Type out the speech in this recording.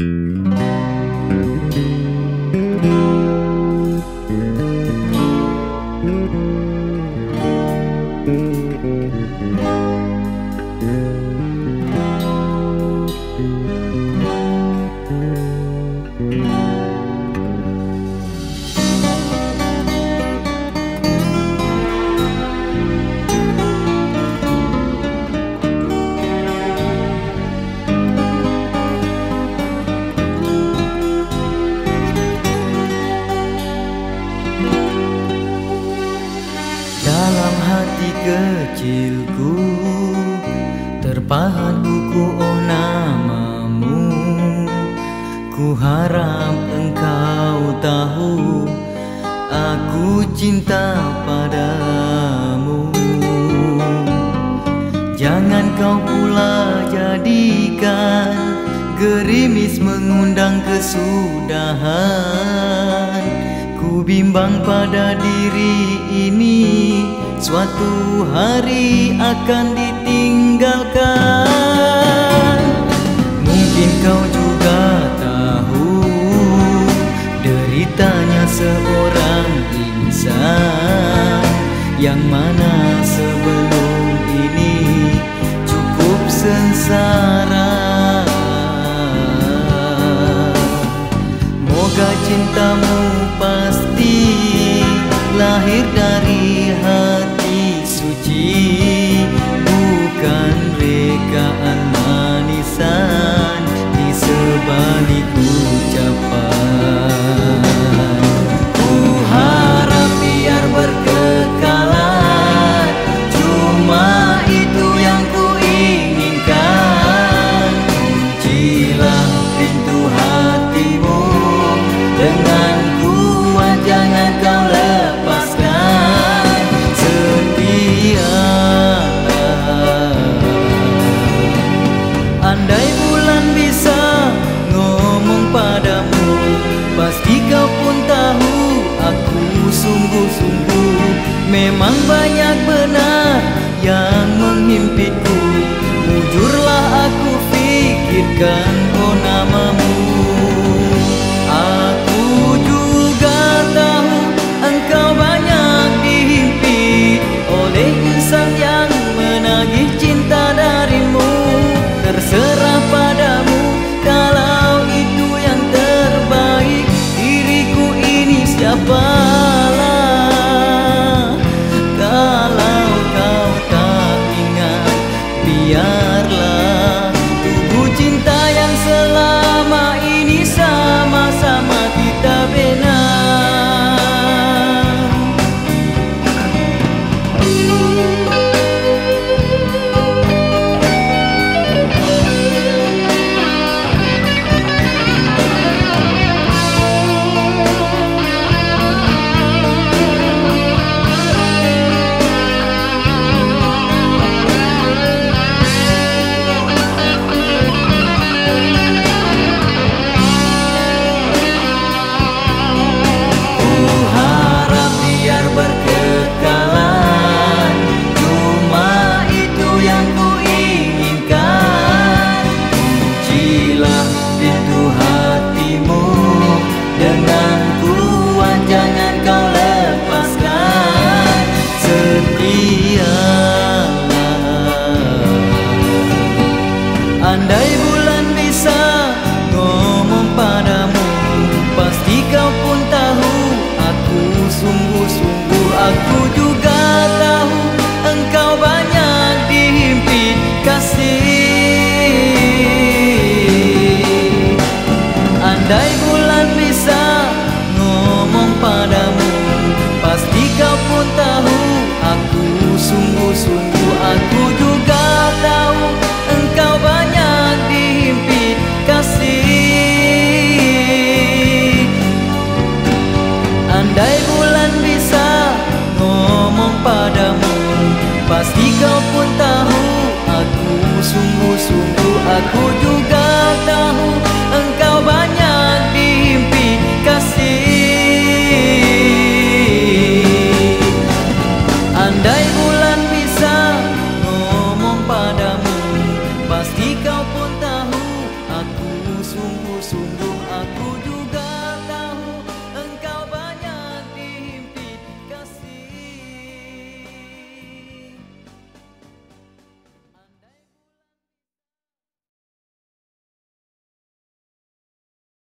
Mm-hmm. Kecilku Terpahat buku oh namamu. Ku harap engkau tahu Aku cinta padamu. Jangan kau pula jadikan Gerimis mengundang kesudahan. Ku bimbang pada diri ini Suatu hari akan ditinggalkan. Mungkin kau juga tahu Deritanya seorang insan Yang mana sebelum ini Cukup sengsara Andai bulan bisa ngomong padamu Pasti kau pun tahu aku sungguh-sungguh. Memang banyak benar yang menghimpitku Mujurlah aku pikirkan ini Andai bulan bisa ngomong padamu Pasti kau pun tahu Aku sungguh-sungguh Aku juga tahu Engkau banyak dihimpit kasih. Andai bulan bisa ngomong padamu Pasti kau pun tahu Aku sungguh-sungguh Pasti kau pun tahu Aku sungguh-sungguh Aku juga tahu Engkau banyak mimpi kasih. Andai bulan bisa Ngomong padamu Pasti kau